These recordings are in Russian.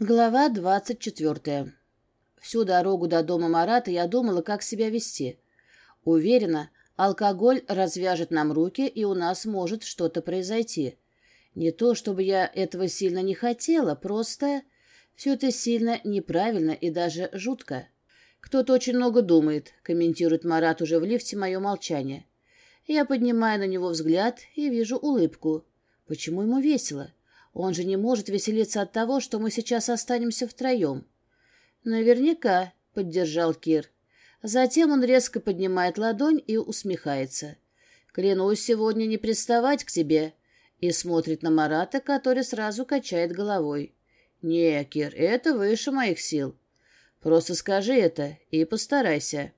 Глава двадцать четвертая. Всю дорогу до дома Марата я думала, как себя вести. Уверена, алкоголь развяжет нам руки, и у нас может что-то произойти. Не то, чтобы я этого сильно не хотела, просто все это сильно неправильно и даже жутко. Кто-то очень много думает, комментирует Марат уже в лифте мое молчание. Я поднимаю на него взгляд и вижу улыбку. Почему ему весело? Он же не может веселиться от того, что мы сейчас останемся втроем. Наверняка, — поддержал Кир. Затем он резко поднимает ладонь и усмехается. Клянусь сегодня не приставать к тебе. И смотрит на Марата, который сразу качает головой. Не, Кир, это выше моих сил. Просто скажи это и постарайся.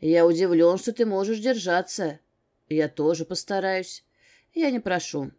Я удивлен, что ты можешь держаться. Я тоже постараюсь. Я не прошу.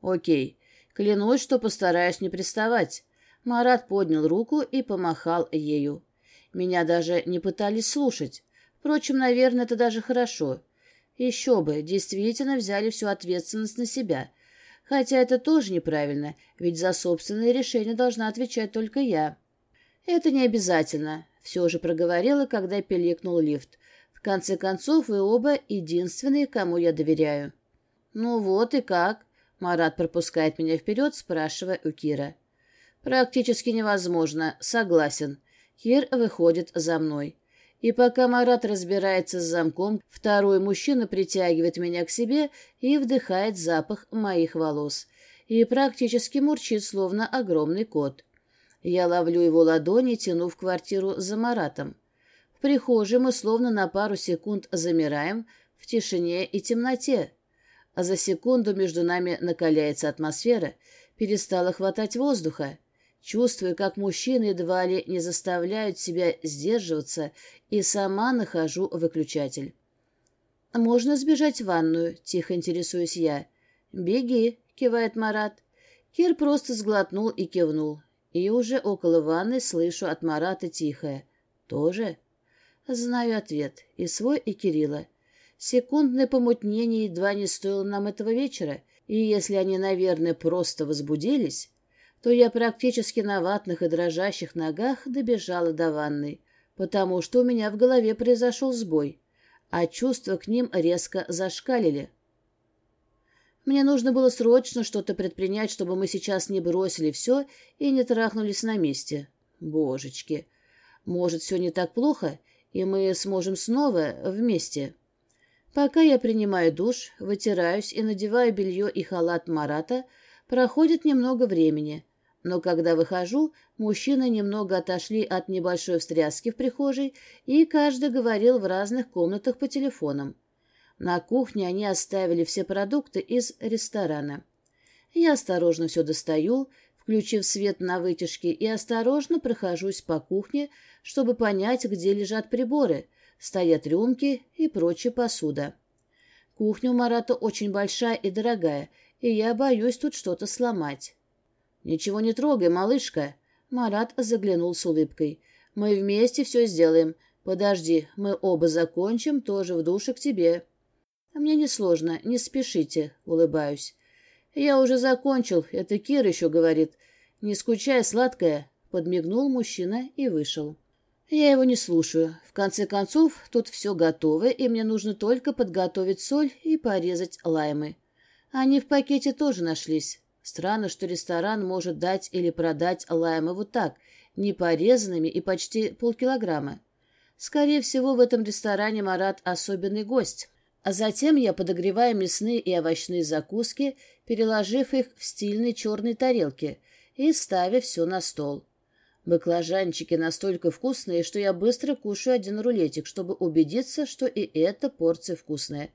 Окей. Клянусь, что постараюсь не приставать. Марат поднял руку и помахал ею. Меня даже не пытались слушать. Впрочем, наверное, это даже хорошо. Еще бы, действительно взяли всю ответственность на себя. Хотя это тоже неправильно, ведь за собственные решения должна отвечать только я. Это не обязательно, все же проговорила, когда пиликнул лифт. В конце концов, вы оба единственные, кому я доверяю. Ну вот и как. Марат пропускает меня вперед, спрашивая у Кира. «Практически невозможно. Согласен». Кир выходит за мной. И пока Марат разбирается с замком, второй мужчина притягивает меня к себе и вдыхает запах моих волос. И практически мурчит, словно огромный кот. Я ловлю его ладони, тяну в квартиру за Маратом. В прихожей мы словно на пару секунд замираем в тишине и темноте а за секунду между нами накаляется атмосфера, перестало хватать воздуха. Чувствую, как мужчины едва ли не заставляют себя сдерживаться, и сама нахожу выключатель. «Можно сбежать в ванную?» — тихо интересуюсь я. «Беги», — кивает Марат. Кир просто сглотнул и кивнул. И уже около ванны слышу от Марата тихое. «Тоже?» Знаю ответ. И свой, и Кирилла. Секундное помутнение едва не стоило нам этого вечера, и если они, наверное, просто возбудились, то я практически на ватных и дрожащих ногах добежала до ванной, потому что у меня в голове произошел сбой, а чувства к ним резко зашкалили. Мне нужно было срочно что-то предпринять, чтобы мы сейчас не бросили все и не трахнулись на месте. Божечки, может, все не так плохо, и мы сможем снова вместе. Пока я принимаю душ, вытираюсь и надеваю белье и халат Марата, проходит немного времени. Но когда выхожу, мужчины немного отошли от небольшой встряски в прихожей, и каждый говорил в разных комнатах по телефонам. На кухне они оставили все продукты из ресторана. Я осторожно все достаю, включив свет на вытяжке, и осторожно прохожусь по кухне, чтобы понять, где лежат приборы — стоят рюмки и прочая посуда. Кухня у Марата очень большая и дорогая, и я боюсь тут что-то сломать. «Ничего не трогай, малышка!» Марат заглянул с улыбкой. «Мы вместе все сделаем. Подожди, мы оба закончим, тоже в душе к тебе». «Мне несложно, не спешите», — улыбаюсь. «Я уже закончил, это Кир еще говорит. Не скучай, сладкая», — подмигнул мужчина и вышел. Я его не слушаю. В конце концов, тут все готово, и мне нужно только подготовить соль и порезать лаймы. Они в пакете тоже нашлись. Странно, что ресторан может дать или продать лаймы вот так, не порезанными и почти полкилограмма. Скорее всего, в этом ресторане Марат особенный гость. А затем я подогреваю мясные и овощные закуски, переложив их в стильные черные тарелки и ставя все на стол. Баклажанчики настолько вкусные, что я быстро кушаю один рулетик, чтобы убедиться, что и эта порция вкусная.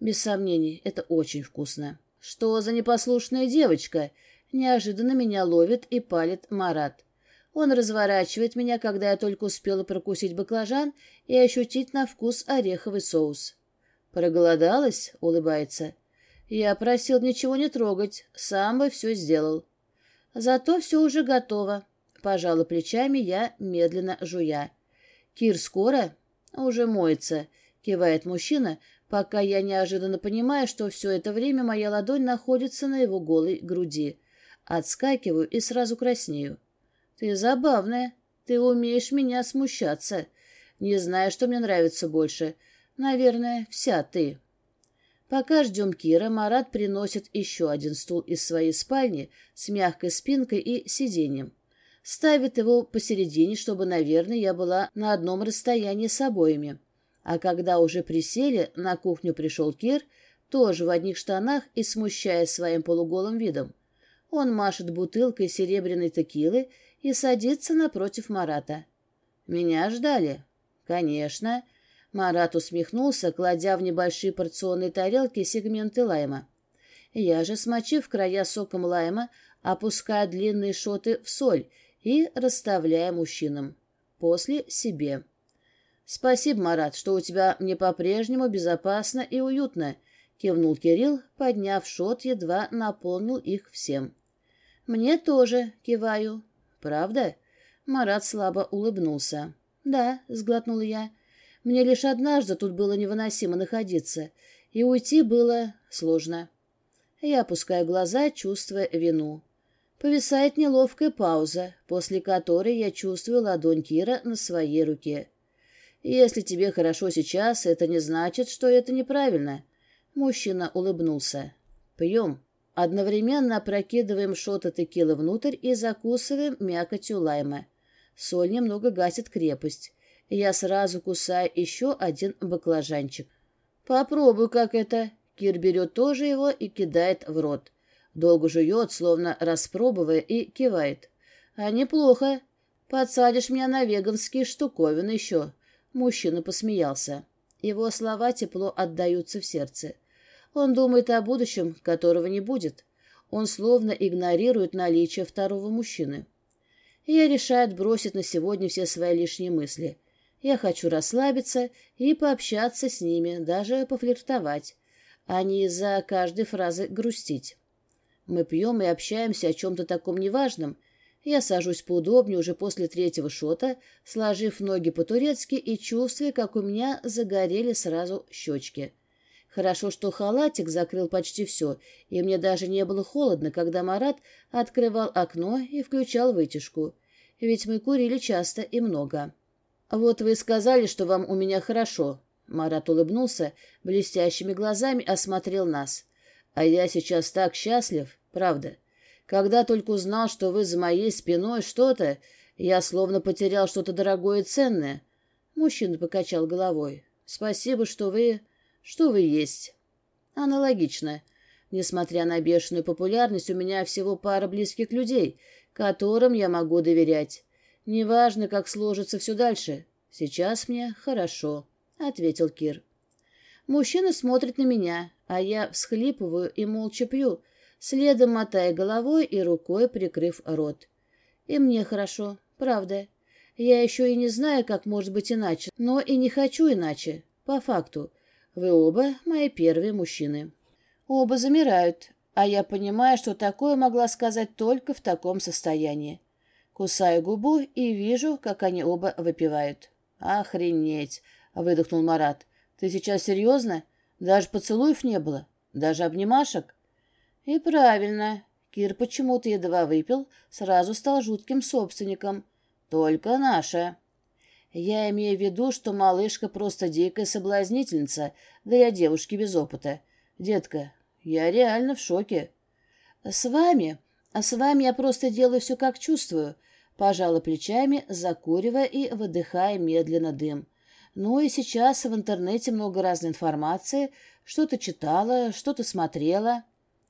Без сомнений, это очень вкусно. Что за непослушная девочка? Неожиданно меня ловит и палит Марат. Он разворачивает меня, когда я только успела прокусить баклажан и ощутить на вкус ореховый соус. «Проголодалась?» — улыбается. «Я просил ничего не трогать, сам бы все сделал. Зато все уже готово. Пожала плечами я, медленно жуя. «Кир скоро?» «Уже моется», — кивает мужчина, пока я неожиданно понимаю, что все это время моя ладонь находится на его голой груди. Отскакиваю и сразу краснею. Ты забавная. Ты умеешь меня смущаться. Не знаю, что мне нравится больше. Наверное, вся ты. Пока ждем Кира, Марат приносит еще один стул из своей спальни с мягкой спинкой и сиденьем. Ставит его посередине, чтобы, наверное, я была на одном расстоянии с обоими. А когда уже присели, на кухню пришел Кир, тоже в одних штанах и смущая своим полуголым видом. Он машет бутылкой серебряной текилы и садится напротив Марата. «Меня ждали?» «Конечно». Марат усмехнулся, кладя в небольшие порционные тарелки сегменты лайма. Я же, смочив края соком лайма, опускаю длинные шоты в соль и расставляя мужчинам. После себе. «Спасибо, Марат, что у тебя мне по-прежнему безопасно и уютно», — кивнул Кирилл, подняв шот, едва наполнил их всем. «Мне тоже», — киваю. «Правда?» Марат слабо улыбнулся. «Да», — сглотнула я. «Мне лишь однажды тут было невыносимо находиться, и уйти было сложно». Я опускаю глаза, чувствуя вину. Повисает неловкая пауза, после которой я чувствую ладонь Кира на своей руке. «Если тебе хорошо сейчас, это не значит, что это неправильно». Мужчина улыбнулся. «Пьем». Одновременно опрокидываем шоты текилы внутрь и закусываем мякотью лайма. Соль немного гасит крепость. Я сразу кусаю еще один баклажанчик. «Попробуй, как это». Кир берет тоже его и кидает в рот. Долго жует, словно распробуя, и кивает. «А неплохо. Подсадишь меня на веганские штуковины еще». Мужчина посмеялся. Его слова тепло отдаются в сердце. Он думает о будущем, которого не будет. Он словно игнорирует наличие второго мужчины. Я решаю бросить на сегодня все свои лишние мысли. Я хочу расслабиться и пообщаться с ними, даже пофлиртовать, а не из-за каждой фразы грустить. Мы пьем и общаемся о чем-то таком неважном. Я сажусь поудобнее уже после третьего шота, сложив ноги по-турецки и чувствуя, как у меня загорели сразу щечки. Хорошо, что халатик закрыл почти все, и мне даже не было холодно, когда Марат открывал окно и включал вытяжку. Ведь мы курили часто и много. «Вот вы сказали, что вам у меня хорошо». Марат улыбнулся, блестящими глазами осмотрел нас. А я сейчас так счастлив, правда. Когда только узнал, что вы за моей спиной что-то, я словно потерял что-то дорогое и ценное. Мужчина покачал головой. Спасибо, что вы... что вы есть. Аналогично. Несмотря на бешеную популярность, у меня всего пара близких людей, которым я могу доверять. Неважно, как сложится все дальше. Сейчас мне хорошо, — ответил Кир. Мужчина смотрит на меня, а я всхлипываю и молча пью, следом мотая головой и рукой прикрыв рот. И мне хорошо, правда. Я еще и не знаю, как может быть иначе, но и не хочу иначе, по факту. Вы оба мои первые мужчины. Оба замирают, а я понимаю, что такое могла сказать только в таком состоянии. Кусаю губу и вижу, как они оба выпивают. «Охренеть!» — выдохнул Марат. «Ты сейчас серьезно? Даже поцелуев не было? Даже обнимашек? И правильно. Кир почему-то едва выпил, сразу стал жутким собственником. Только наша. Я имею в виду, что малышка просто дикая соблазнительница для девушки без опыта. Детка, я реально в шоке. С вами? А с вами я просто делаю все, как чувствую. Пожала плечами, закуривая и выдыхая медленно дым. Ну и сейчас в интернете много разной информации. Что-то читала, что-то смотрела.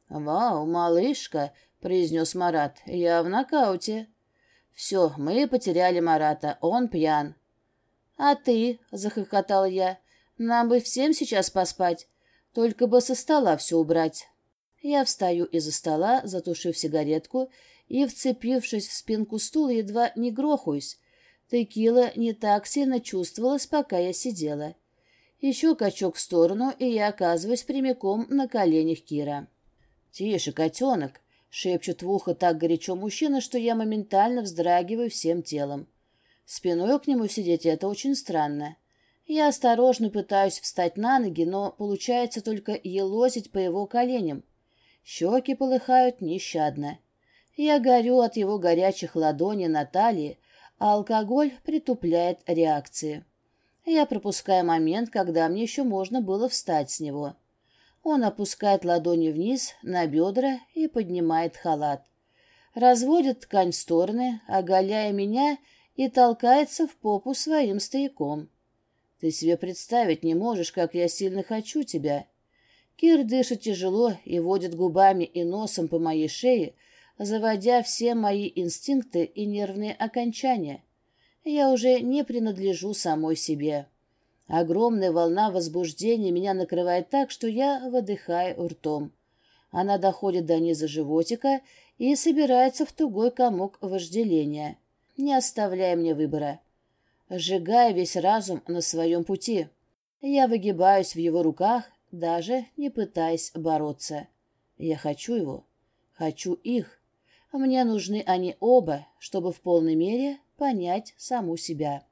«Вау, малышка!» — произнес Марат. «Я в нокауте». «Все, мы потеряли Марата. Он пьян». «А ты?» — захохотал я. «Нам бы всем сейчас поспать. Только бы со стола все убрать». Я встаю из-за стола, затушив сигаретку, и, вцепившись в спинку стула, едва не грохаюсь. Текила не так сильно чувствовалась, пока я сидела. Еще качок в сторону, и я оказываюсь прямиком на коленях Кира. «Тише, котенок!» — шепчет в ухо так горячо мужчина, что я моментально вздрагиваю всем телом. Спиной к нему сидеть — это очень странно. Я осторожно пытаюсь встать на ноги, но получается только елозить по его коленям. Щеки полыхают нещадно. Я горю от его горячих ладоней на талии, а алкоголь притупляет реакции. Я пропускаю момент, когда мне еще можно было встать с него. Он опускает ладони вниз на бедра и поднимает халат. Разводит ткань в стороны, оголяя меня, и толкается в попу своим стояком. Ты себе представить не можешь, как я сильно хочу тебя. Кир дышит тяжело и водит губами и носом по моей шее, заводя все мои инстинкты и нервные окончания. Я уже не принадлежу самой себе. Огромная волна возбуждения меня накрывает так, что я выдыхаю ртом. Она доходит до низа животика и собирается в тугой комок вожделения, не оставляя мне выбора. Сжигая весь разум на своем пути, я выгибаюсь в его руках, даже не пытаясь бороться. Я хочу его, хочу их. Мне нужны они оба, чтобы в полной мере понять саму себя.